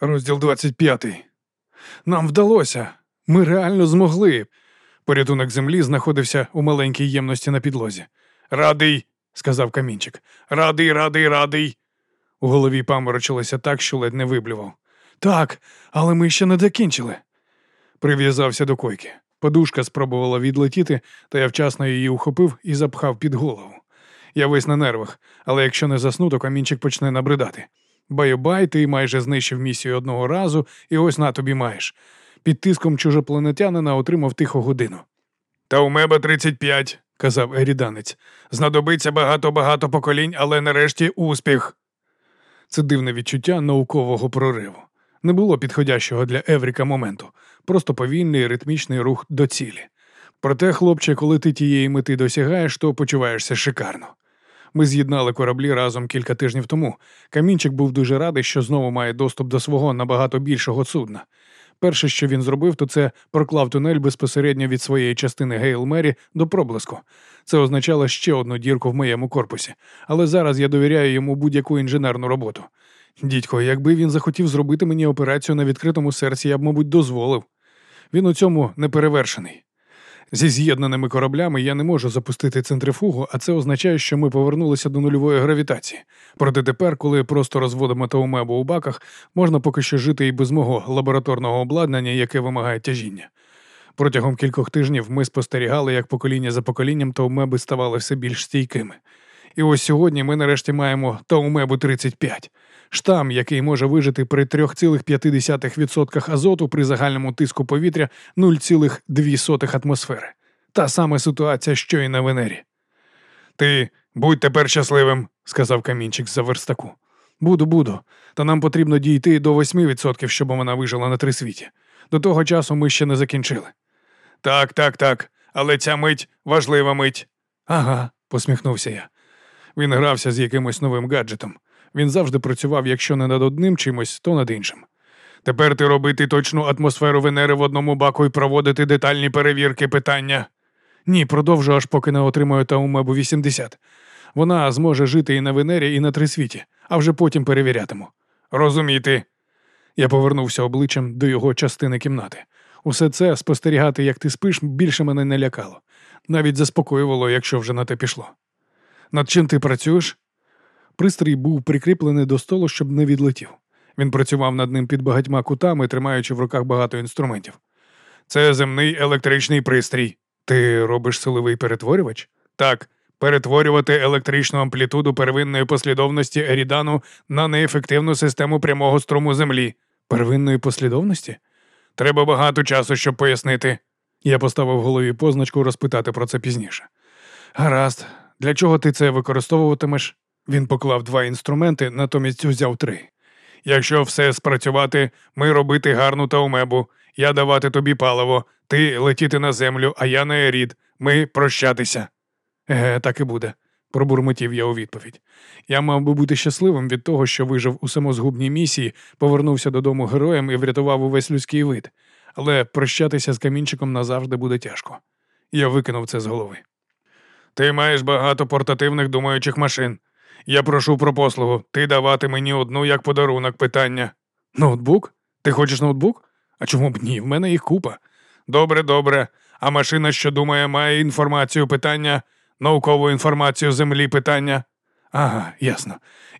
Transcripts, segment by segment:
Розділ 25. Нам вдалося. Ми реально змогли. Порятунок землі знаходився у маленькій ємності на підлозі. Радий, сказав камінчик. Радий, радий, радий. У голові паморочилося так, що ледь не виблював. Так, але ми ще не закінчили. Прив'язався до койки. Подушка спробувала відлетіти, та я вчасно її ухопив і запхав під голову. Я весь на нервах, але якщо не засну, то камінчик почне набридати. Байобай, ти майже знищив місію одного разу, і ось на тобі маєш. Під тиском чужопланетянина отримав тиху годину. Та у меба 35, казав еріданець. Знадобиться багато-багато поколінь, але нарешті успіх. Це дивне відчуття наукового прориву. Не було підходящого для Евріка моменту, просто повільний ритмічний рух до цілі. Проте, хлопче, коли ти тієї мети досягаєш, то почуваєшся шикарно. Ми з'єднали кораблі разом кілька тижнів тому. Камінчик був дуже радий, що знову має доступ до свого набагато більшого судна. Перше, що він зробив, то це проклав тунель безпосередньо від своєї частини Гейл Мері до проблиску. Це означало ще одну дірку в моєму корпусі, але зараз я довіряю йому будь-яку інженерну роботу. Дідько, якби він захотів зробити мені операцію на відкритому серці, я б, мабуть, дозволив. Він у цьому не перевершений. Зі з'єднаними кораблями я не можу запустити центрифугу, а це означає, що ми повернулися до нульової гравітації. Проте тепер, коли просто розводимо таумебу у баках, можна поки що жити і без мого лабораторного обладнання, яке вимагає тяжіння. Протягом кількох тижнів ми спостерігали, як покоління за поколінням таумеби ставали все більш стійкими. І ось сьогодні ми нарешті маємо таумебу 35 штам, який може вижити при 3,5% азоту при загальному тиску повітря 0,2 атмосфери. Та сама ситуація, що і на Венері. Ти будь тепер щасливим, сказав камінчик за верстаку. Буду, буду. Та нам потрібно дійти до 8%, щоб вона вижила на три світі. До того часу ми ще не закінчили. Так, так, так. Але ця мить важлива мить. Ага, посміхнувся я. Він грався з якимось новим гаджетом. Він завжди працював, якщо не над одним чимось, то над іншим. Тепер ти робити точну атмосферу Венери в одному баку і проводити детальні перевірки питання. Ні, продовжу, аж поки не отримаю Таумебу 80. Вона зможе жити і на Венері, і на Трисвіті, а вже потім перевірятиму. Розуміти. Я повернувся обличчям до його частини кімнати. Усе це спостерігати, як ти спиш, більше мене не лякало. Навіть заспокоювало, якщо вже на те пішло. Над чим ти працюєш? Пристрій був прикріплений до столу, щоб не відлетів. Він працював над ним під багатьма кутами, тримаючи в руках багато інструментів. Це земний електричний пристрій. Ти робиш силовий перетворювач? Так, перетворювати електричну амплітуду первинної послідовності Ерідану на неефективну систему прямого струму землі. Первинної послідовності? Треба багато часу, щоб пояснити. Я поставив голові позначку розпитати про це пізніше. Гаразд, для чого ти це використовуватимеш? Він поклав два інструменти, натомість взяв три. Якщо все спрацювати, ми робити гарну таумебу, я давати тобі паливо, ти летіти на землю, а я на ерід, ми прощатися. Еге, так і буде, пробурмотів я у відповідь. Я мав би бути щасливим від того, що вижив у самозгубній місії, повернувся додому героєм і врятував увесь людський вид, але прощатися з камінчиком назавжди буде тяжко. Я викинув це з голови. Ти маєш багато портативних думаючих машин. Я прошу про послугу. Ти давати мені одну як подарунок питання. Ноутбук? Ти хочеш ноутбук? А чому б ні? В мене їх купа. Добре, добре. А машина, що думає, має інформацію питання, наукову інформацію землі питання. Ага, ясно.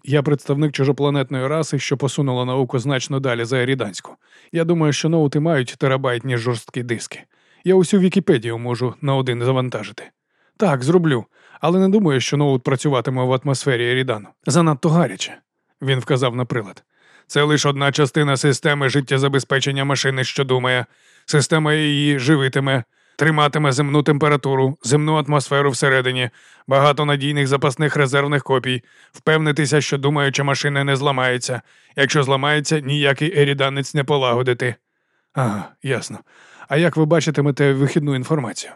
Я представник чужопланетної раси, що посунула науку значно далі за еріданську. Я думаю, що ноути мають терабайтні жорсткі диски. Я усю Вікіпедію можу на один завантажити. Так, зроблю, але не думаю, що ноут працюватиме в атмосфері Ерідану. Занадто гаряче, він вказав на прилад. Це лише одна частина системи життєзабезпечення машини, що думає. Система її живитиме, триматиме земну температуру, земну атмосферу всередині, багато надійних запасних резервних копій, впевнитися, що думаюча машина не зламається. Якщо зламається, ніякий еріданець не полагодити. Ага, ясно. А як ви бачитимете вихідну інформацію?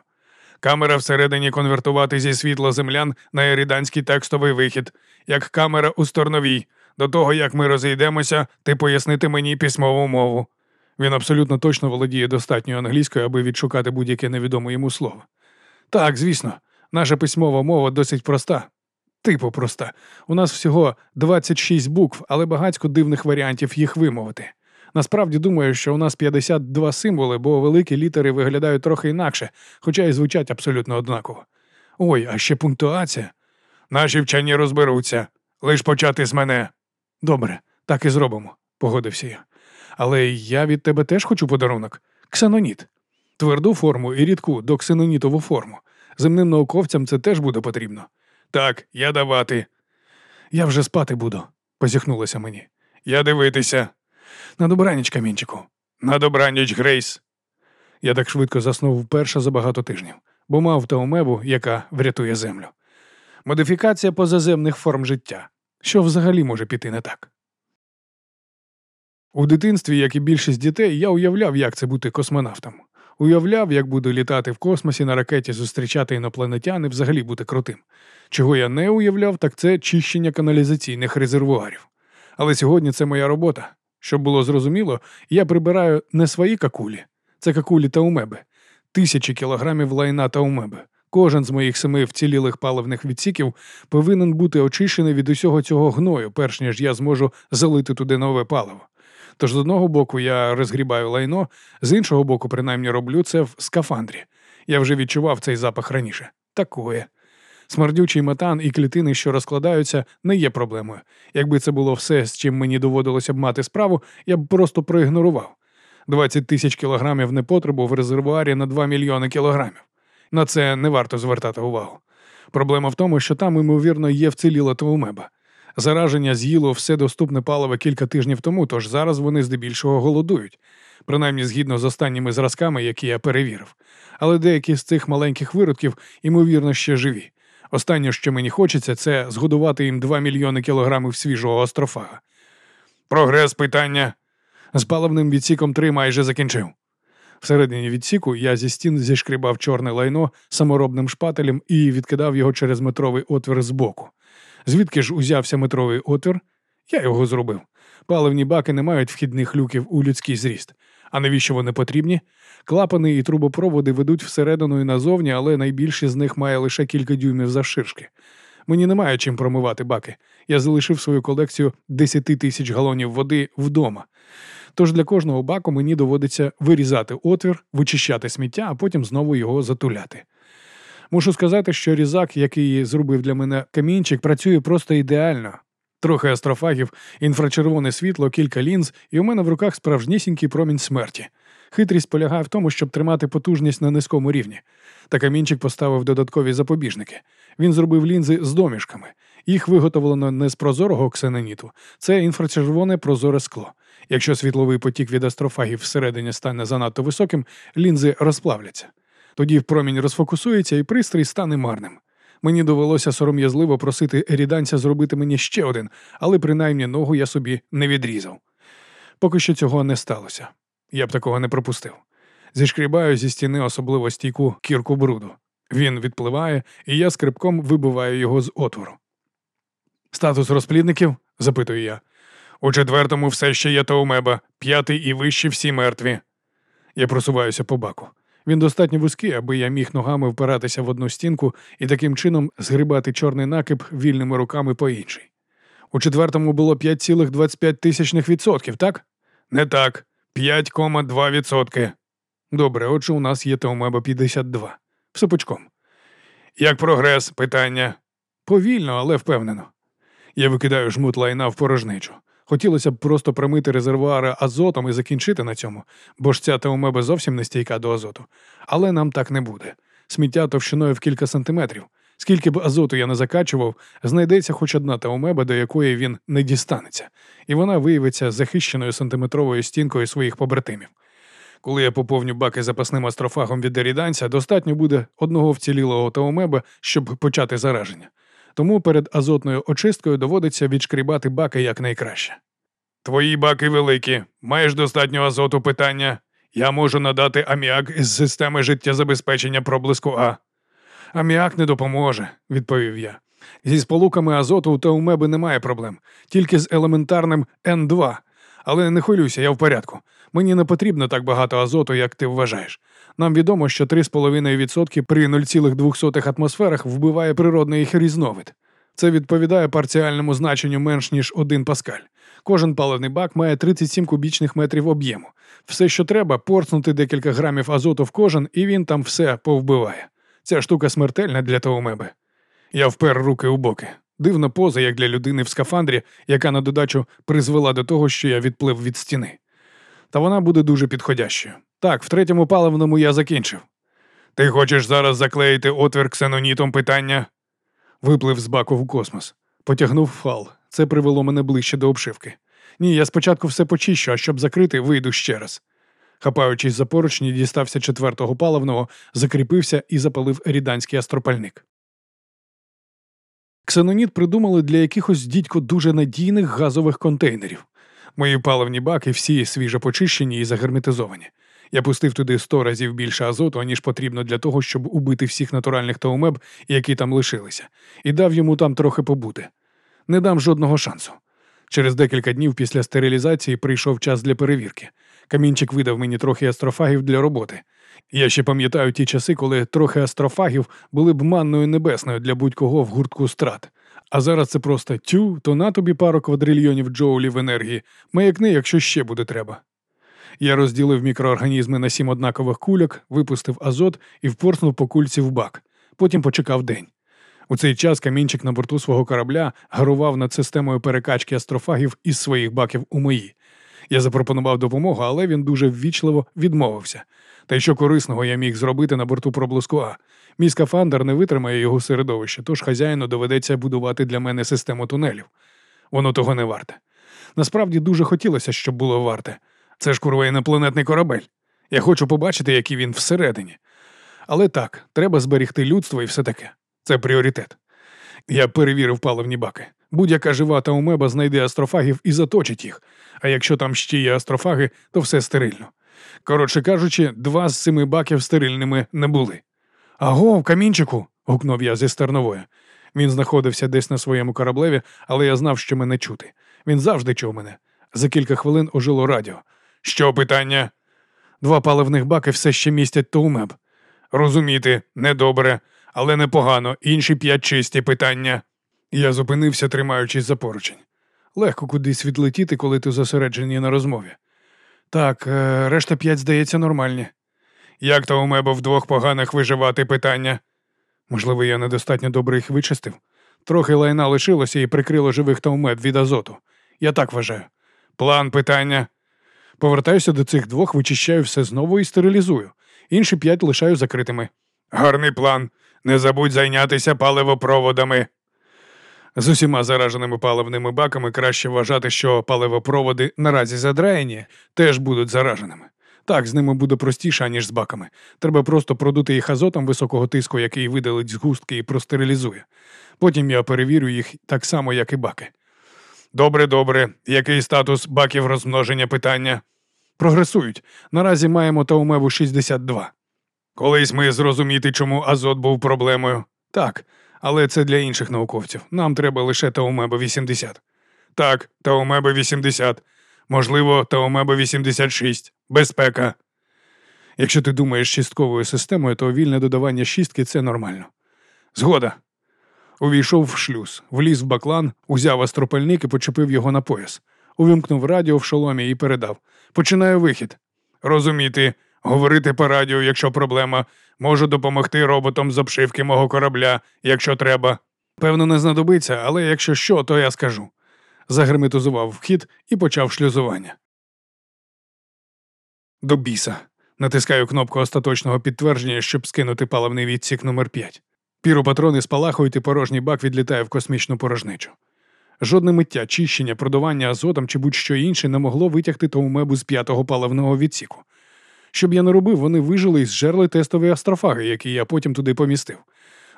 Камера всередині конвертувати зі світла землян на еріданський текстовий вихід, як камера у сторновій. До того, як ми розійдемося, ти пояснити мені письмову мову. Він абсолютно точно володіє достатньою англійською, аби відшукати будь-яке невідоме йому слово. Так, звісно, наша письмова мова досить проста. Типу проста. У нас всього 26 букв, але багатько дивних варіантів їх вимовити. Насправді думаю, що у нас 52 символи, бо великі літери виглядають трохи інакше, хоча й звучать абсолютно однаково. Ой, а ще пунктуація. Наші вчені розберуться. Лиш почати з мене. Добре, так і зробимо, погодився я. Але я від тебе теж хочу подарунок. Ксеноніт. Тверду форму і рідку до ксенонітову форму. Земним науковцям це теж буде потрібно. Так, я давати. Я вже спати буду, позіхнулося мені. Я дивитися. На добраніч, камінчику. На добраніч, Грейс. Я так швидко заснув вперше за багато тижнів, бо мав таумебу, яка врятує землю. Модифікація позаземних форм життя. Що взагалі може піти не так? У дитинстві, як і більшість дітей, я уявляв, як це бути космонавтом. Уявляв, як буду літати в космосі на ракеті, зустрічати інопланетян і взагалі бути крутим. Чого я не уявляв, так це чищення каналізаційних резервуарів. Але сьогодні це моя робота. Щоб було зрозуміло, я прибираю не свої какулі, це какулі та умеби, тисячі кілограмів лайна та умеби. Кожен з моїх семи вцілілих паливних відсіків повинен бути очищений від усього цього гною, перш ніж я зможу залити туди нове паливо. Тож з одного боку я розгрібаю лайно, з іншого боку, принаймні роблю це в скафандрі. Я вже відчував цей запах раніше. Такое. Смердючий метан і клітини, що розкладаються, не є проблемою. Якби це було все, з чим мені доводилося б мати справу, я б просто проігнорував. 20 тисяч кілограмів непотребу в резервуарі на 2 мільйони кілограмів. На це не варто звертати увагу. Проблема в тому, що там, ймовірно, є вціліла твумеба. Зараження з'їло все доступне паливо кілька тижнів тому, тож зараз вони здебільшого голодують, принаймні згідно з останніми зразками, які я перевірив. Але деякі з цих маленьких виродків, ймовірно, ще живі. Останнє, що мені хочеться, це згодувати їм 2 мільйони кілограмів свіжого острофага. Прогрес питання. З паливним відсіком 3 майже закінчив. Всередині відсіку я зі стін зішкрібав чорне лайно саморобним шпателем і відкидав його через метровий отвір збоку. Звідки ж узявся метровий отвір? Я його зробив. Паливні баки не мають вхідних люків у людський зріст. А навіщо вони потрібні? Клапани і трубопроводи ведуть всередину і назовні, але найбільші з них має лише кілька дюймів завширшки. Мені немає чим промивати баки. Я залишив свою колекцію 10 тисяч галонів води вдома. Тож для кожного баку мені доводиться вирізати отвір, вичищати сміття, а потім знову його затуляти. Мушу сказати, що різак, який зробив для мене камінчик, працює просто ідеально. Трохи астрофагів, інфрачервоне світло, кілька лінз, і у мене в руках справжнісінький промінь смерті. Хитрість полягає в тому, щоб тримати потужність на низькому рівні. Та камінчик поставив додаткові запобіжники. Він зробив лінзи з домішками. Їх виготовлено не з прозорого ксеноніту, це інфрачервоне прозоре скло. Якщо світловий потік від астрофагів всередині стане занадто високим, лінзи розплавляться. Тоді промінь розфокусується і пристрій стане марним. Мені довелося сором'язливо просити ріданця зробити мені ще один, але принаймні ногу я собі не відрізав. Поки що цього не сталося. Я б такого не пропустив. Зішкрібаю зі стіни особливо стійку кірку бруду. Він відпливає, і я скрипком вибиваю його з отвору. Статус розплідників? запитую я. У четвертому все ще є Таумеба, п'ятий і вищі всі мертві. Я просуваюся по баку. Він достатньо вузький, аби я міг ногами впиратися в одну стінку і таким чином згрібати чорний накип вільними руками по іншій. У четвертому було 5,25 тисячних відсотків, так? Не так. 5,2 відсотки. Добре, отже, у нас є Таумеба 52. Все пучком. Як прогрес? Питання. Повільно, але впевнено. Я викидаю жмут лайна в порожничу. Хотілося б просто промити резервуари азотом і закінчити на цьому, бо ж ця таумеба зовсім не стійка до азоту. Але нам так не буде. Сміття товщиною в кілька сантиметрів. Скільки б азоту я не закачував, знайдеться хоч одна таумеба, до якої він не дістанеться, і вона виявиться захищеною сантиметровою стінкою своїх побратимів. Коли я поповню баки запасним астрофагом від деріданця, достатньо буде одного вцілілого таумеба, щоб почати зараження тому перед азотною очисткою доводиться відшкрібати баки якнайкраще. Твої баки великі, маєш достатньо азоту питання. Я можу надати аміак із системи життєзабезпечення проблиску А. Аміак не допоможе, відповів я. Зі сполуками азоту у Таумеби немає проблем, тільки з елементарним Н2. Але не хвилюйся, я в порядку. Мені не потрібно так багато азоту, як ти вважаєш. Нам відомо, що 3,5% при 0,2 атмосферах вбиває природний їх різновид. Це відповідає парціальному значенню менш ніж 1 паскаль. Кожен паливний бак має 37 кубічних метрів об'єму. Все, що треба, порцнути декілька грамів азоту в кожен, і він там все повбиває. Ця штука смертельна для Таумеби. Я впер руки у боки. Дивна поза, як для людини в скафандрі, яка на додачу призвела до того, що я відплив від стіни. Та вона буде дуже підходящою. Так, в третьому паливному я закінчив. Ти хочеш зараз заклеїти отвір ксенонітом питання? Виплив з баку в космос. Потягнув фал. Це привело мене ближче до обшивки. Ні, я спочатку все почищу, а щоб закрити, вийду ще раз. Хапаючись за поручні, дістався четвертого паливного, закріпився і запалив ріданський астропальник. Ксеноніт придумали для якихось дідько дуже надійних газових контейнерів. Мої паливні баки всі свіжо почищені і загерметизовані. Я пустив туди сто разів більше азоту, ніж потрібно для того, щоб убити всіх натуральних таумеб, які там лишилися, і дав йому там трохи побути. Не дам жодного шансу. Через декілька днів після стерилізації прийшов час для перевірки. Камінчик видав мені трохи астрофагів для роботи. Я ще пам'ятаю ті часи, коли трохи астрофагів були б манною небесною для будь-кого в гуртку страт. А зараз це просто тю, то на тобі пару квадрильйонів джоулів енергії, маякни, якщо ще буде треба. Я розділив мікроорганізми на сім однакових кульок, випустив азот і впорснув по кульці в бак. Потім почекав день. У цей час камінчик на борту свого корабля гарував над системою перекачки астрофагів із своїх баків у мої. Я запропонував допомогу, але він дуже ввічливо відмовився. Та й що корисного я міг зробити на борту проблиску А. Мій скафандр не витримає його середовище, тож хазяїну доведеться будувати для мене систему тунелів. Воно того не варте. Насправді дуже хотілося, щоб було варте. Це ж курва інопланетний корабель. Я хочу побачити, який він всередині. Але так, треба зберігти людство і все таке. Це пріоритет. Я перевірив паливні баки. Будь-яка жива таумеба знайде астрофагів і заточить їх, а якщо там ще є астрофаги, то все стерильно. Коротше кажучи, два з семи баків стерильними не були. Аго, в камінчику. гукнув я зі стерновою. Він знаходився десь на своєму кораблеві, але я знав, що мене чути. Він завжди чув мене. За кілька хвилин ожило радіо. Що питання? Два паливних баки все ще містять Таумеб. Розуміти, недобре, але непогано. Інші п'ять чисті питання. Я зупинився, тримаючись за поручень. Легко кудись відлетіти, коли ти зосереджені на розмові. Так, е, решта п'ять, здається, нормальні. Як то у мебо вдвох поганих виживати питання? Можливо, я недостатньо добре їх вичистив. Трохи лайна лишилося і прикрило живих таумеб від азоту. Я так вважаю. План питання. Повертаюся до цих двох, вичищаю все знову і стерилізую. Інші п'ять лишаю закритими. Гарний план. Не забудь зайнятися паливопроводами. З усіма зараженими паливними баками краще вважати, що паливопроводи наразі задраєні, теж будуть зараженими. Так, з ними буде простіше, ніж з баками. Треба просто продути їх азотом високого тиску, який видалить згустки і простерилізує. Потім я перевірю їх так само, як і баки. Добре, добре. Який статус баків розмноження питання? Прогресують. Наразі маємо таумеву 62. Колись ми зрозуміти, чому азот був проблемою. Так, але це для інших науковців. Нам треба лише Таумеба 80. Так, Таумеба 80. Можливо, Таумеба 86. Безпека. Якщо ти думаєш частковою системою, то вільне додавання шістки це нормально. Згода. Увійшов в шлюз, вліз в баклан, узяв астропальник і почепив його на пояс. Увімкнув радіо в шоломі і передав. Починаю вихід. Розуміти, говорити по радіо, якщо проблема. Можу допомогти роботам з обшивки мого корабля, якщо треба. Певно, не знадобиться, але якщо що, то я скажу. Загерметизував вхід і почав шлюзування. До біса. Натискаю кнопку остаточного підтвердження, щоб скинути паливний відсік номер 5 Піропатрони спалахують і порожній бак відлітає в космічну порожничу. Жодне миття, чищення, продування азотом чи будь-що інше не могло витягти Таумебу з п'ятого паливного відсіку. Щоб я не робив, вони вижили і зжерли тестові астрофаги, які я потім туди помістив.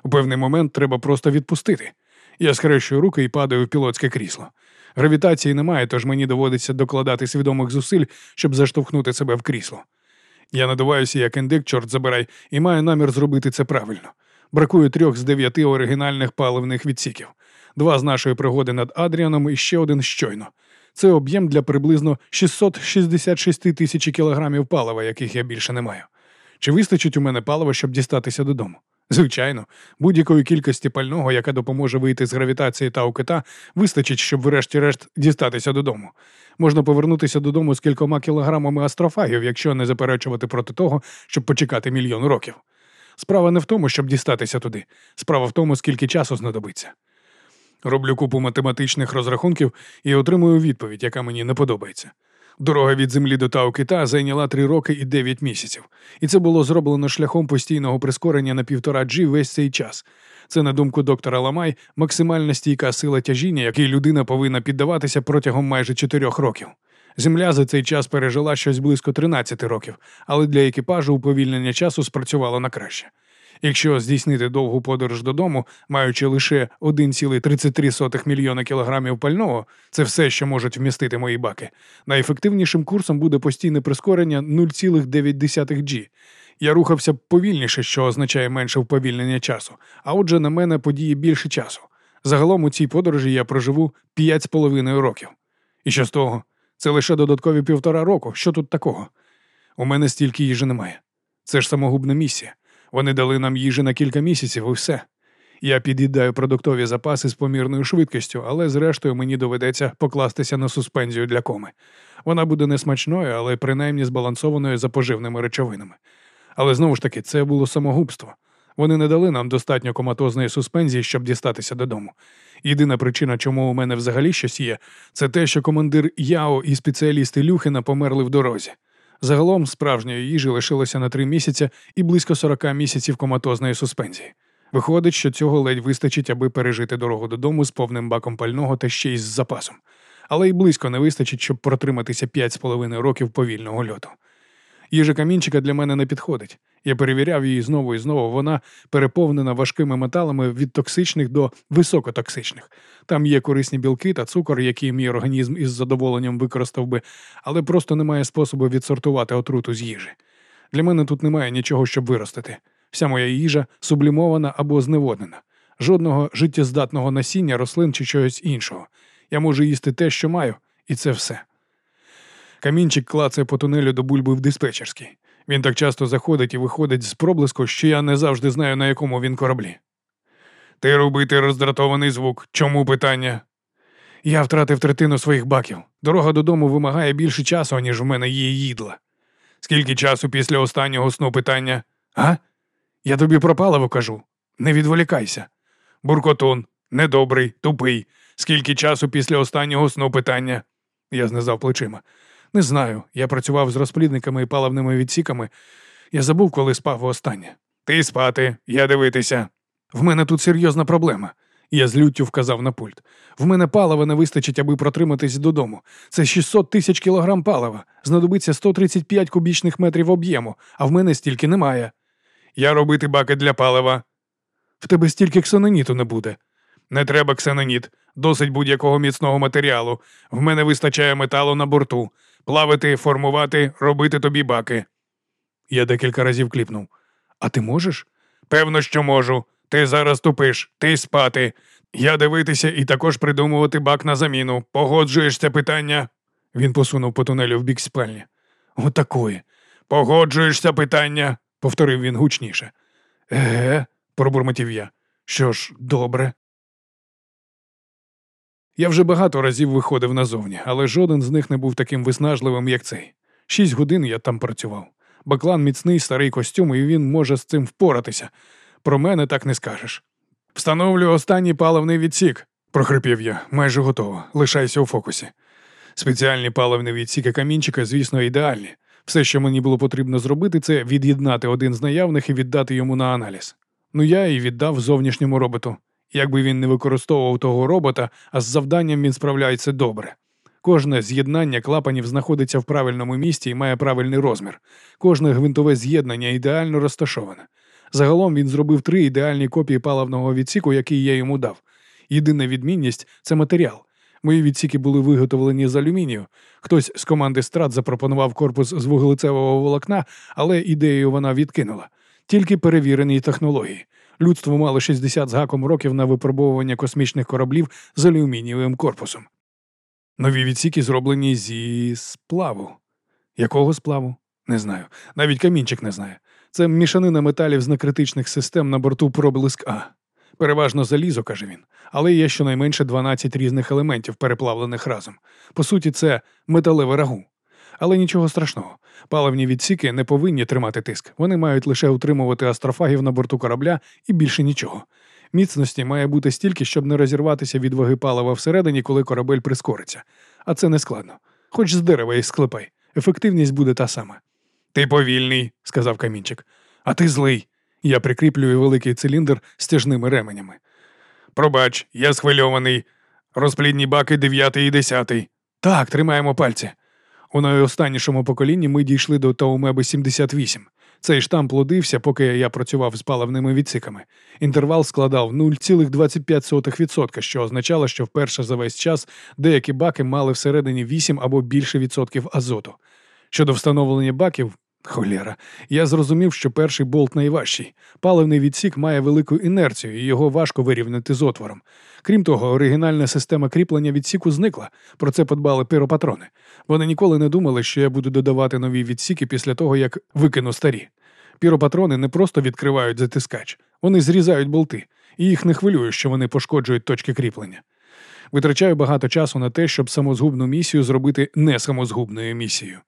У певний момент треба просто відпустити. Я скрещую руки і падаю в пілотське крісло. Гравітації немає, тож мені доводиться докладати свідомих зусиль, щоб заштовхнути себе в крісло. Я надуваюся як індик, чорт забирай, і маю намір зробити це правильно. Бракує трьох з дев'яти оригінальних паливних відсіків, два з нашої пригоди над Адріаном і ще один щойно. Це об'єм для приблизно 666 тисяч кілограмів палива, яких я більше не маю. Чи вистачить у мене палива, щоб дістатися додому? Звичайно, будь-якої кількості пального, яка допоможе вийти з гравітації та у кита, вистачить, щоб врешті-решт дістатися додому. Можна повернутися додому з кількома кілограмами астрофагів, якщо не заперечувати проти того, щоб почекати мільйон років. Справа не в тому, щоб дістатися туди. Справа в тому, скільки часу знадобиться. Роблю купу математичних розрахунків і отримую відповідь, яка мені не подобається. Дорога від землі до Тау-Кита зайняла 3 роки і 9 місяців, і це було зроблено шляхом постійного прискорення на півтора G весь цей час. Це, на думку доктора Ламай, максимальна стійка сила тяжіння, якій людина повинна піддаватися протягом майже 4 років. Земля за цей час пережила щось близько 13 років, але для екіпажу уповільнення часу спрацювало на краще. Якщо здійснити довгу подорож додому, маючи лише 1,33 мільйона кілограмів пального, це все, що можуть вмістити мої баки. Найефективнішим курсом буде постійне прискорення 0,9 G. Я рухався повільніше, що означає менше вповільнення часу, а отже, на мене події більше часу. Загалом у цій подорожі я проживу 5,5 років. І що з того? Це лише додаткові півтора року. Що тут такого? У мене стільки їжі немає. Це ж самогубна місія. Вони дали нам їжі на кілька місяців і все. Я під'їдаю продуктові запаси з помірною швидкістю, але зрештою мені доведеться покластися на суспензію для коми. Вона буде несмачною, але принаймні збалансованою за поживними речовинами. Але знову ж таки, це було самогубство. Вони не дали нам достатньо коматозної суспензії, щоб дістатися додому. Єдина причина, чому у мене взагалі щось є, це те, що командир Яо і спеціалісти Люхіна померли в дорозі. Загалом справжньої їжі лишилося на три місяці і близько 40 місяців коматозної суспензії. Виходить, що цього ледь вистачить, аби пережити дорогу додому з повним баком пального та ще й з запасом. Але й близько не вистачить, щоб протриматися 5,5 років повільного льоту. Їжа камінчика для мене не підходить. Я перевіряв її знову і знову. Вона переповнена важкими металами від токсичних до високотоксичних. Там є корисні білки та цукор, які мій організм із задоволенням використав би, але просто немає способу відсортувати отруту з їжі. Для мене тут немає нічого, щоб виростити. Вся моя їжа сублімована або зневоднена. Жодного життєздатного насіння, рослин чи чогось іншого. Я можу їсти те, що маю, і це все. Камінчик клацає по тунелю до бульби в диспетчерській. Він так часто заходить і виходить з проблиску, що я не завжди знаю, на якому він кораблі. Ти робити роздратований звук. Чому питання? Я втратив третину своїх баків. Дорога додому вимагає більше часу, ніж у мене є їдла. Скільки часу після останнього сну питання? А? Я тобі про кажу. Не відволікайся. Буркотун, недобрий, тупий. Скільки часу після останнього сну питання? Я знизав плечима. Не знаю. Я працював з розплідниками і паливними відсіками. Я забув, коли спав востаннє. Ти спати, я дивитися. В мене тут серйозна проблема. Я з люттю вказав на пульт. В мене палива не вистачить, аби протриматись додому. Це 600 тисяч кілограм палива. Знадобиться 135 кубічних метрів об'єму, а в мене стільки немає. Я робити баки для палива. В тебе стільки ксеноніту не буде. Не треба ксеноніт. Досить будь-якого міцного матеріалу. В мене вистачає металу на борту. Плавити, формувати, робити тобі баки. Я декілька разів кліпнув. А ти можеш? Певно, що можу. Ти зараз тупиш, ти спати. Я дивитися і також придумувати бак на заміну. Погоджуєш це питання? Він посунув по тунелю в бік спальні. Отакої. Погоджуєшся питання, повторив він гучніше. Еге, пробурмотів я. Що ж, добре. Я вже багато разів виходив назовні, але жоден з них не був таким виснажливим, як цей. Шість годин я там працював. Баклан міцний старий костюм, і він може з цим впоратися. Про мене так не скажеш. Встановлю останній паливний відсік, прохрипів я, майже готово. Лишайся у фокусі. Спеціальні паливні відсіки камінчика, звісно, ідеальні. Все, що мені було потрібно зробити, це від'єднати один з наявних і віддати йому на аналіз. Ну я і віддав зовнішньому роботу. Якби він не використовував того робота, а з завданням він справляється добре. Кожне з'єднання клапанів знаходиться в правильному місці і має правильний розмір. Кожне гвинтове з'єднання ідеально розташоване. Загалом він зробив три ідеальні копії паливного відсіку, який я йому дав. Єдина відмінність це матеріал. Мої відсіки були виготовлені з алюмінію. Хтось з команди страт запропонував корпус з вуглецевого волокна, але ідею вона відкинула. Тільки перевірені технології. Людство мало 60 з гаком років на випробовування космічних кораблів з алюмінієвим корпусом. Нові відсіки зроблені зі сплаву. Якого сплаву? Не знаю. Навіть камінчик не знає. Це мішанина металів з некритичних систем на борту проблиск А. Переважно залізо, каже він, але є щонайменше 12 різних елементів, переплавлених разом. По суті, це металеве рагу. Але нічого страшного. Паливні відсіки не повинні тримати тиск. Вони мають лише утримувати астрофагів на борту корабля і більше нічого. Міцності має бути стільки, щоб не розірватися від ваги палива всередині, коли корабель прискориться. А це не складно. Хоч з дерева їх склепай. Ефективність буде та сама. Ти повільний, сказав камінчик. А ти злий. Я прикріплюю великий циліндр стяжними ременями. Пробач, я схвильований. Розплідні баки дев'ятий і десятий. Так, тримаємо пальці. У найостаннішому поколінні ми дійшли до Таумеби 78. Цей штам плодився, поки я працював з паливними відсиками. Інтервал складав 0,25%, що означало, що вперше за весь час деякі баки мали всередині 8 або більше відсотків азоту. Щодо встановлення баків, холєра, я зрозумів, що перший болт найважчий. Паливний відсік має велику інерцію, і його важко вирівняти з отвором. Крім того, оригінальна система кріплення відсіку зникла. Про це подбали пиропатрони. Вони ніколи не думали, що я буду додавати нові відсіки після того, як викину старі. Піропатрони не просто відкривають затискач, вони зрізають болти, і їх не хвилює, що вони пошкоджують точки кріплення. Витрачаю багато часу на те, щоб самозгубну місію зробити не самозгубною місією.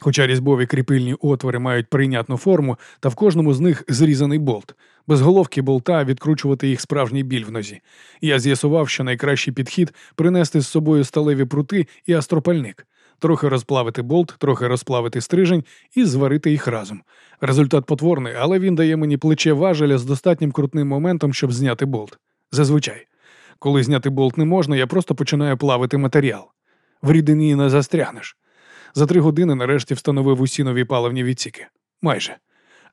Хоча різьбові кріпильні отвори мають прийнятну форму, та в кожному з них зрізаний болт. Без головки болта відкручувати їх справжній біль в нозі. Я з'ясував, що найкращий підхід принести з собою сталеві прути і астропальник, трохи розплавити болт, трохи розплавити стрижень і зварити їх разом. Результат потворний, але він дає мені плече важеля з достатнім крутним моментом, щоб зняти болт. Зазвичай. Коли зняти болт не можна, я просто починаю плавити матеріал. В рідині не застрягнеш. За три години нарешті встановив усі нові паливні відсіки. Майже.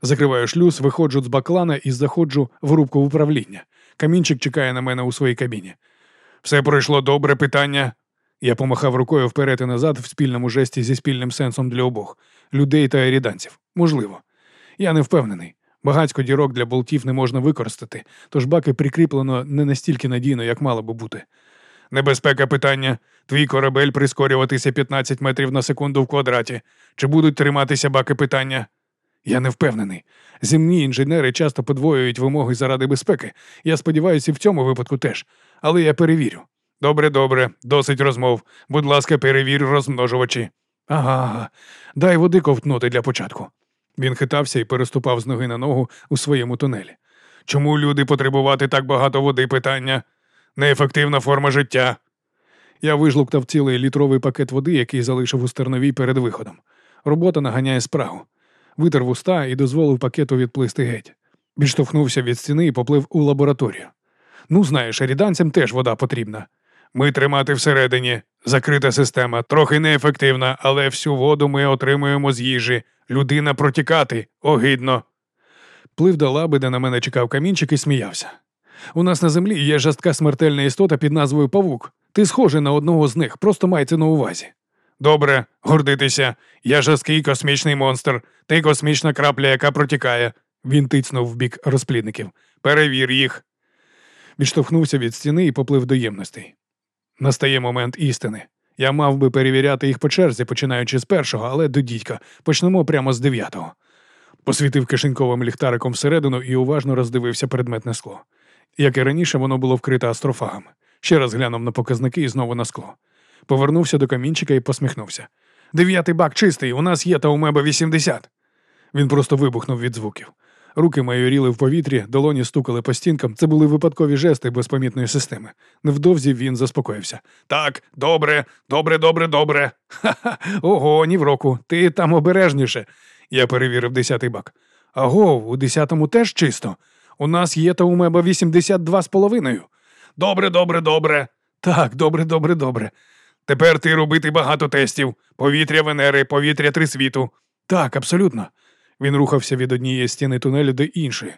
Закриваю шлюз, виходжу з баклана і заходжу в рубку управління. Камінчик чекає на мене у своїй кабіні. Все пройшло добре питання. Я помахав рукою вперед і назад в спільному жесті зі спільним сенсом для обох людей та еріданців. Можливо. Я не впевнений. Багацько дірок для болтів не можна використати, тож баки прикріплено не настільки надійно, як мало би бути. Небезпека питання. Твій корабель прискорюватися 15 метрів на секунду в квадраті. Чи будуть триматися баки питання? Я не впевнений. Земні інженери часто подвоюють вимоги заради безпеки. Я сподіваюся, і в цьому випадку теж. Але я перевірю. Добре, добре, досить розмов. Будь ласка, перевір розмножувачі. Ага, ага. дай води ковтнути для початку. Він хитався і переступав з ноги на ногу у своєму тунелі. Чому люди потребувати так багато води питання? Неефективна форма життя. Я вижлуктав цілий літровий пакет води, який залишив у стерновій перед виходом. Робота наганяє спрагу. Витер вуста і дозволив пакету відплисти геть. Відштовхнувся від стіни і поплив у лабораторію. Ну, знаєш, ріданцям теж вода потрібна. Ми тримати всередині. Закрита система, трохи неефективна, але всю воду ми отримуємо з їжі. Людина протікати огидно. Плив до лаби, де на мене чекав камінчик і сміявся. У нас на землі є жорстка смертельна істота під назвою Павук. Ти схожий на одного з них, просто май це на увазі. Добре, гордитися. Я жорсткий космічний монстр, ти космічна крапля, яка протікає. Він тицнув в бік розплідників. Перевір їх. Відштовхнувся від стіни і поплив до ємностей. Настає момент істини. Я мав би перевіряти їх по черзі, починаючи з першого, але до дідька. Почнемо прямо з дев'ятого. Посвітив кишеньковим ліхтариком всередину і уважно роздивився предметне скло. Як і раніше, воно було вкрите астрофагами. Ще раз глянув на показники і знову на скло. Повернувся до камінчика і посміхнувся. Дев'ятий бак чистий, у нас є Таумеба 80. Він просто вибухнув від звуків. Руки майоріли в повітрі, долоні стукали по стінкам. Це були випадкові жести безпомітної системи. Невдовзі він заспокоївся. Так, добре, добре, добре, добре. Ха-ха, ого, ні в року. Ти там обережніше. Я перевірив десятий бак. Аго, у десятому теж чисто. У нас є Таумеба 82 з половиною. Добре, добре, добре. Так, добре, добре, добре. Тепер ти робити багато тестів. Повітря Венери, повітря Трисвіту. Так, абсолютно. Він рухався від однієї стіни тунелю до іншої.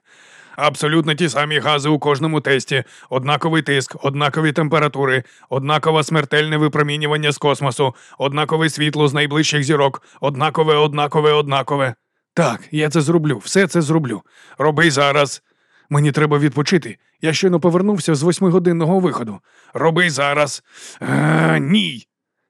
Абсолютно ті самі гази у кожному тесті, однаковий тиск, однакові температури, однакове смертельне випромінювання з космосу, однакове світло з найближчих зірок, однакове, однакове, однакове. Так, я це зроблю, все це зроблю. Роби зараз. Мені треба відпочити. Я щойно повернувся з восьмигодинного виходу. Роби зараз. А, ні.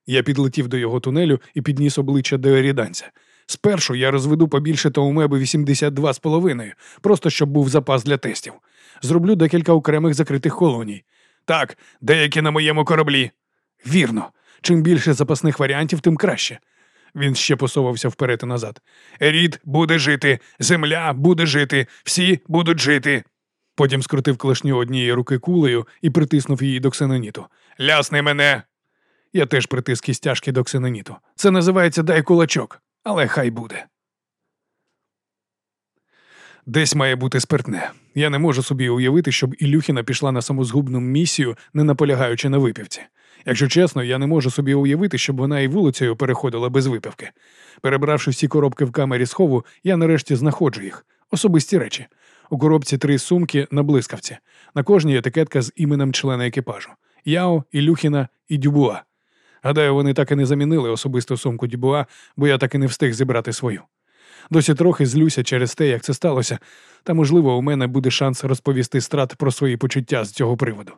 Я підлетів до його тунелю і підніс обличчя до еріданця. Спершу я розведу побільше Таумеби 82,5, просто щоб був запас для тестів. Зроблю декілька окремих закритих колоній. Так, деякі на моєму кораблі. Вірно. Чим більше запасних варіантів, тим краще. Він ще посовався вперед і назад. Рід буде жити, земля буде жити, всі будуть жити. Потім скрутив клешню однієї руки кулею і притиснув її до ксеноніту. Лясни мене. Я теж притис кістяшки до ксеноніту. Це називається дай кулачок, але хай буде. Десь має бути спиртне. Я не можу собі уявити, щоб Ілюхіна пішла на самозгубну місію, не наполягаючи на випівці. Якщо чесно, я не можу собі уявити, щоб вона і вулицею переходила без випивки. Перебравши всі коробки в камері схову, я нарешті знаходжу їх. Особисті речі. У коробці три сумки на блискавці. На кожній етикетка з іменем члена екіпажу: Яо, Ілюхіна і Дюбуа. Гадаю, вони так і не замінили особисту сумку Дюбуа, бо я так і не встиг зібрати свою. Досі трохи злюся через те, як це сталося, та, можливо, у мене буде шанс розповісти страт про свої почуття з цього приводу.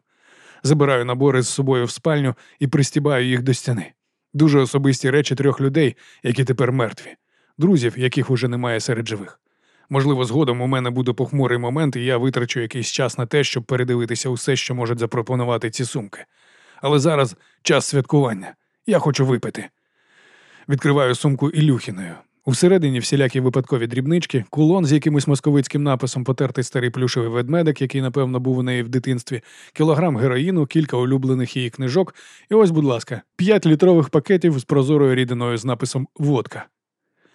Забираю набори з собою в спальню і пристібаю їх до стіни. Дуже особисті речі трьох людей, які тепер мертві, друзів, яких уже немає серед живих. Можливо, згодом у мене буде похмурий момент, і я витрачу якийсь час на те, щоб передивитися усе, що можуть запропонувати ці сумки. Але зараз час святкування. Я хочу випити. Відкриваю сумку Ілюхіною. Усередині всілякі випадкові дрібнички, кулон з якимось московицьким написом, потертий старий плюшевий ведмедик, який, напевно, був у неї в дитинстві, кілограм героїну, кілька улюблених її книжок, і ось, будь ласка, п'ять літрових пакетів з прозорою рідиною з написом Водка.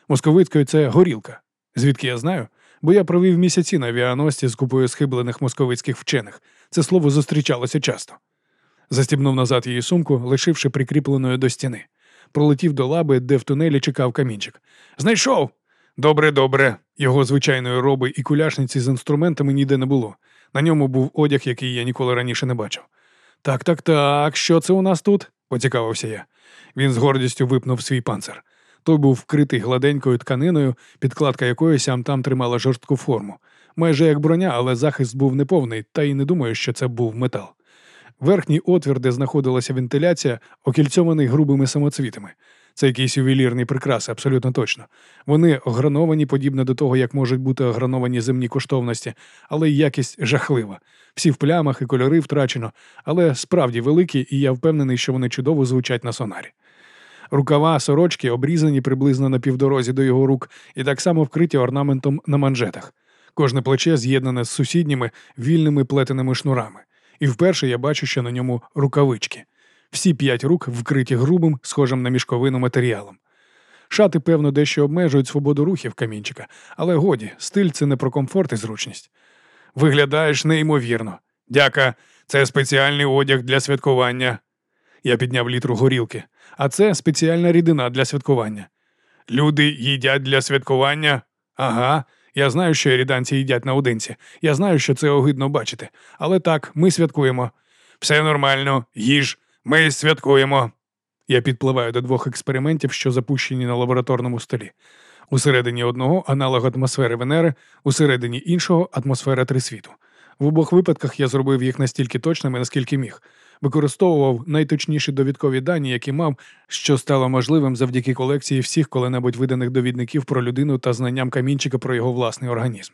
Московицькою це горілка. Звідки я знаю? Бо я провів місяці на авіаносці з купою схиблених московицьких вчених. Це слово зустрічалося часто. Застібнув назад її сумку, лишивши прикріпленою до стіни. Пролетів до лаби, де в тунелі чекав камінчик. Знайшов! Добре, добре. Його звичайної роби і куляшниці з інструментами ніде не було. На ньому був одяг, який я ніколи раніше не бачив. Так, так, так, що це у нас тут? поцікавився я. Він з гордістю випнув свій панцир. Той був вкритий гладенькою тканиною, підкладка якої сям там тримала жорстку форму. Майже як броня, але захист був неповний, та й не думаю, що це був метал. Верхній отвір, де знаходилася вентиляція, окільцьований грубими самоцвітами. Це якісь ювелірні прикраси, абсолютно точно. Вони ограновані, подібно до того, як можуть бути ограновані земні коштовності, але якість жахлива. Всі в плямах і кольори втрачено, але справді великі, і я впевнений, що вони чудово звучать на сонарі. Рукава сорочки обрізані приблизно на півдорозі до його рук, і так само вкриті орнаментом на манжетах. Кожне плече з'єднане з сусідніми вільними плетеними шнурами. І вперше я бачу, що на ньому рукавички. Всі п'ять рук вкриті грубим, схожим на мішковину матеріалом. Шати, певно, дещо обмежують свободу рухів камінчика, але годі, стиль це не про комфорт і зручність. Виглядаєш неймовірно. Дяка, це спеціальний одяг для святкування. Я підняв літру горілки, а це спеціальна рідина для святкування. Люди їдять для святкування? Ага, я знаю, що ріданці їдять наодинці. Я знаю, що це огидно бачити. Але так, ми святкуємо. Все нормально, їж, ми святкуємо. Я підпливаю до двох експериментів, що запущені на лабораторному столі. Усередині одного аналог атмосфери Венери, усередині іншого атмосфера Трисвіту. В обох випадках я зробив їх настільки точними, наскільки міг. Використовував найточніші довідкові дані, які мав, що стало можливим завдяки колекції всіх коли-небудь виданих довідників про людину та знанням камінчика про його власний організм.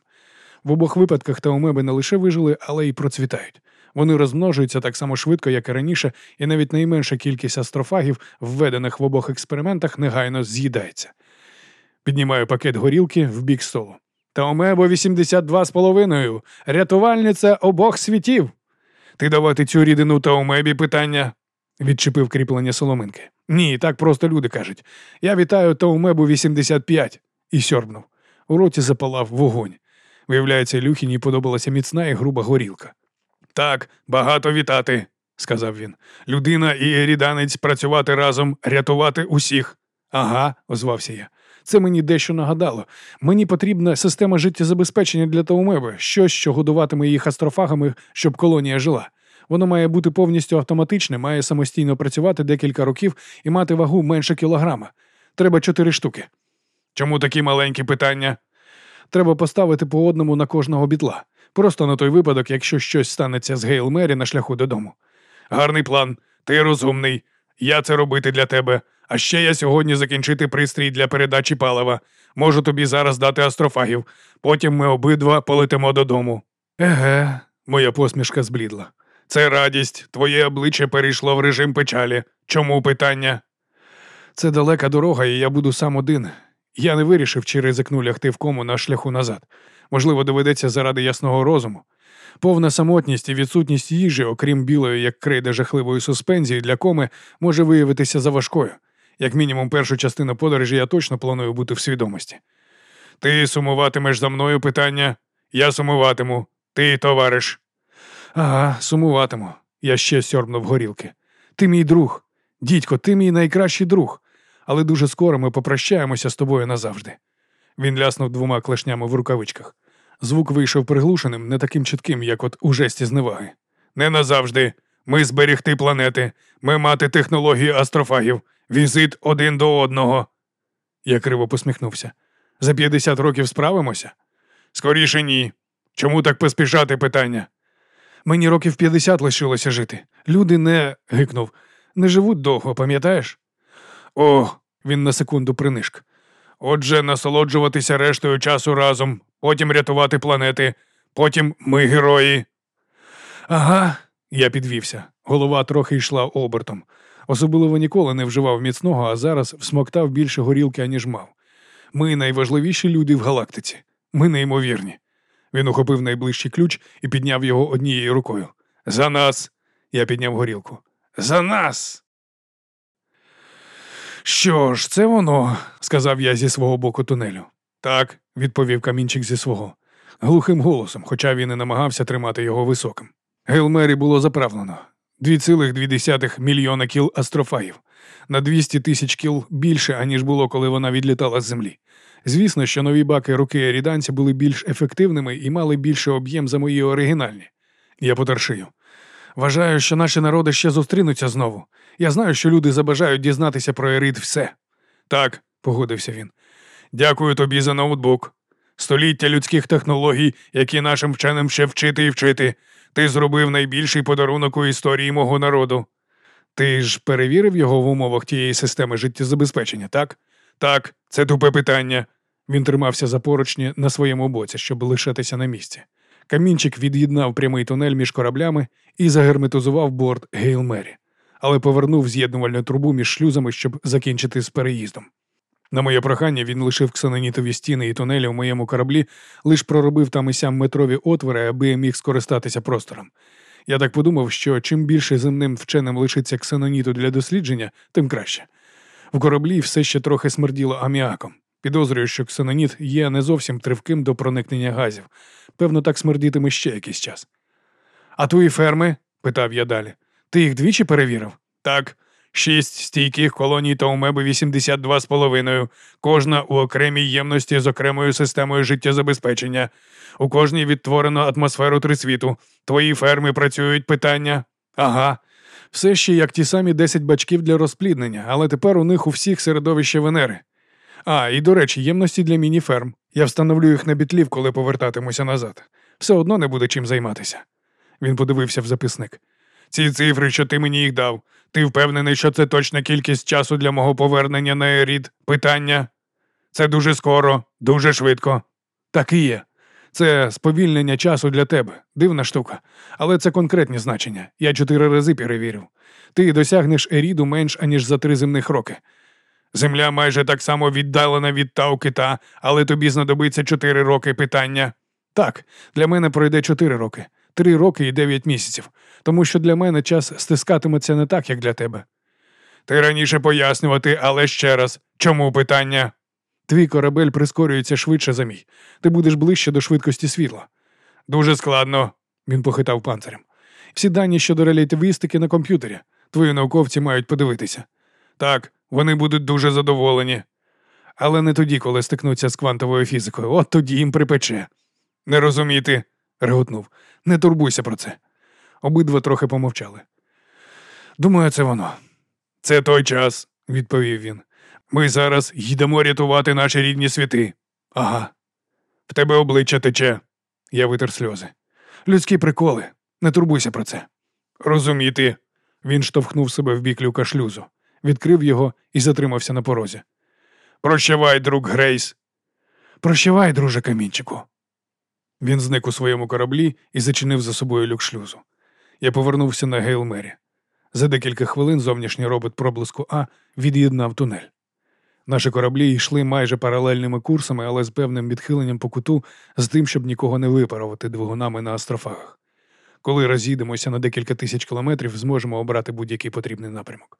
В обох випадках таумеби не лише вижили, але й процвітають. Вони розмножуються так само швидко, як і раніше, і навіть найменша кількість астрофагів, введених в обох експериментах, негайно з'їдається. Піднімаю пакет горілки в бік столу. Таумебо 82,5. Рятувальниця обох світів. Ти давати цю рідину Таумебі питання? відчепив кріплення соломинки. Ні, так просто люди кажуть. Я вітаю Таумебу 85 і сьорбнув. У роті запалав вогонь. Виявляється, Люхіні подобалася міцна і груба горілка. Так, багато вітати, сказав він. Людина і ріданець працювати разом, рятувати усіх. Ага, озвався я. Це мені дещо нагадало. Мені потрібна система життєзабезпечення для Таумеби, щось, що годуватиме їх астрофагами, щоб колонія жила. Воно має бути повністю автоматичне, має самостійно працювати декілька років і мати вагу менше кілограма. Треба чотири штуки. Чому такі маленькі питання? Треба поставити по одному на кожного бітла. Просто на той випадок, якщо щось станеться з Гейл Мері на шляху додому. Гарний план, ти розумний. Я це робити для тебе, А ще я сьогодні закінчити пристрій для передачі палива. Можу тобі зараз дати астрофагів. Потім ми обидва полетимо додому. Еге, моя посмішка зблідла. Це радість, твоє обличчя перейшло в режим печалі. Чому питання? Це далека дорога, і я буду сам один. Я не вирішив, чи ризикну лягти в кому на шляху назад. Можливо, доведеться заради ясного розуму. Повна самотність і відсутність їжі, окрім білої, як крейда жахливої суспензії для коми, може виявитися заважкою. Як мінімум, першу частину подорожі я точно планую бути в свідомості. Ти сумуватимеш за мною питання? Я сумуватиму. Ти товариш. Ага, сумуватиму. Я ще сьорбнув горілки. Ти мій друг. Дідько, ти мій найкращий друг. Але дуже скоро ми попрощаємося з тобою назавжди. Він ляснув двома клешнями в рукавичках. Звук вийшов приглушеним, не таким чітким, як от у жесті зневаги. Не назавжди. Ми зберігти планети, ми мати технології астрофагів, візит один до одного. Я криво посміхнувся. За 50 років справимося? Скоріше ні. Чому так поспішати питання? Мені років 50 лишилося жити. Люди не. гикнув, не живуть довго, пам'ятаєш? О, він на секунду принишк. Отже, насолоджуватися рештою часу разом, потім рятувати планети, потім ми герої. Ага, я підвівся. Голова трохи йшла обертом. Особливо ніколи не вживав міцного, а зараз всмоктав більше горілки, аніж мав. Ми найважливіші люди в галактиці. Ми неймовірні. Він ухопив найближчий ключ і підняв його однією рукою. За нас. Я підняв горілку. За нас. Що ж, це воно, сказав я зі свого боку тунелю. Так, відповів камінчик зі свого, глухим голосом, хоча він і намагався тримати його високим. Гелмері було заправлено 2,2 мільйона кіл астрофаїв, на 200 тисяч кіл більше, аніж було, коли вона відлітала з землі. Звісно, що нові баки руки еріданця були більш ефективними і мали більший об'єм за мої оригінальні. Я потершию. Вважаю, що наші народи ще зустрінуться знову. Я знаю, що люди забажають дізнатися про Ерид все. Так, погодився він. Дякую тобі за ноутбук. Століття людських технологій, які нашим вченим ще вчити і вчити. Ти зробив найбільший подарунок у історії мого народу. Ти ж перевірив його в умовах тієї системи життєзабезпечення, так? Так, це тупе питання. Він тримався за поручні на своєму боці, щоб лишатися на місці. Камінчик від'єднав прямий тунель між кораблями і загерметизував борт Гейл Мері, але повернув з'єднувальну трубу між шлюзами, щоб закінчити з переїздом. На моє прохання він лишив ксенонітові стіни і тунелі в моєму кораблі, лиш проробив там і сям метрові отвори, аби міг скористатися простором. Я так подумав, що чим більше земним вченим лишиться ксеноніту для дослідження, тим краще. В кораблі все ще трохи смерділо аміаком. Підозрюю, що ксеноніт є не зовсім тривким до проникнення газів. Певно, так смердітиме ще якийсь час. А твої ферми? питав я далі. Ти їх двічі перевірив? Так. Шість стійких колоній та умеби 82,5, кожна у окремій ємності з окремою системою життєзабезпечення. У кожній відтворено атмосферу трисвіту. Твої ферми працюють питання. Ага. Все ще як ті самі 10 бачків для розпліднення, але тепер у них у всіх середовище Венери. А, і до речі, ємності для міні-ферм. Я встановлю їх на бітлів, коли повертатимуся назад. Все одно не буде чим займатися. Він подивився в записник. Ці цифри, що ти мені їх дав. Ти впевнений, що це точна кількість часу для мого повернення на Ерід? Питання? Це дуже скоро, дуже швидко. Так і є. Це сповільнення часу для тебе. Дивна штука. Але це конкретні значення. Я чотири рази перевірив. Ти досягнеш Еріду менш аніж за три земних роки. Земля майже так само віддалена від Тау кита, але тобі знадобиться чотири роки питання. Так, для мене пройде чотири роки, три роки і дев'ять місяців, тому що для мене час стискатиметься не так, як для тебе. Ти раніше пояснювати, але ще раз, чому питання? Твій корабель прискорюється швидше за мій. Ти будеш ближче до швидкості світла. Дуже складно, він похитав панцирем. Всі дані щодо релятивістики на комп'ютері. Твої науковці мають подивитися. Так, вони будуть дуже задоволені. Але не тоді, коли стикнуться з квантовою фізикою. От тоді їм припече. Не розуміти, реготнув. Не турбуйся про це. Обидва трохи помовчали. Думаю, це воно. Це той час, відповів він. Ми зараз їдемо рятувати наші рідні світи. Ага. В тебе обличчя тече. Я витер сльози. Людські приколи. Не турбуйся про це. Розуміти. Він штовхнув себе в бік люка шлюзу. відкрив його і затримався на порозі. Прощавай, друг Грейс. Прощавай, друже камінчику. Він зник у своєму кораблі і зачинив за собою люк шлюзу. Я повернувся на Гейлмері. За декілька хвилин зовнішній робот проблиску А від'єднав тунель. Наші кораблі йшли майже паралельними курсами, але з певним відхиленням по куту, з тим, щоб нікого не випарувати двигунами на астрофагах. Коли розійдемося на декілька тисяч кілометрів, зможемо обрати будь-який потрібний напрямок.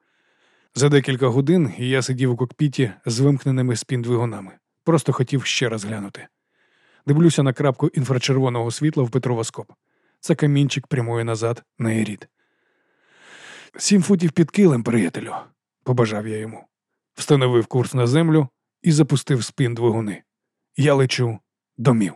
За декілька годин я сидів у кокпіті з вимкненими спін-двигунами. Просто хотів ще раз глянути. Дивлюся на крапку інфрачервоного світла в петровоскоп. Це камінчик прямує назад на Еріт. Сім футів під килем, приятелю, побажав я йому. Встановив курс на землю і запустив спін двигуни. Я лечу домів.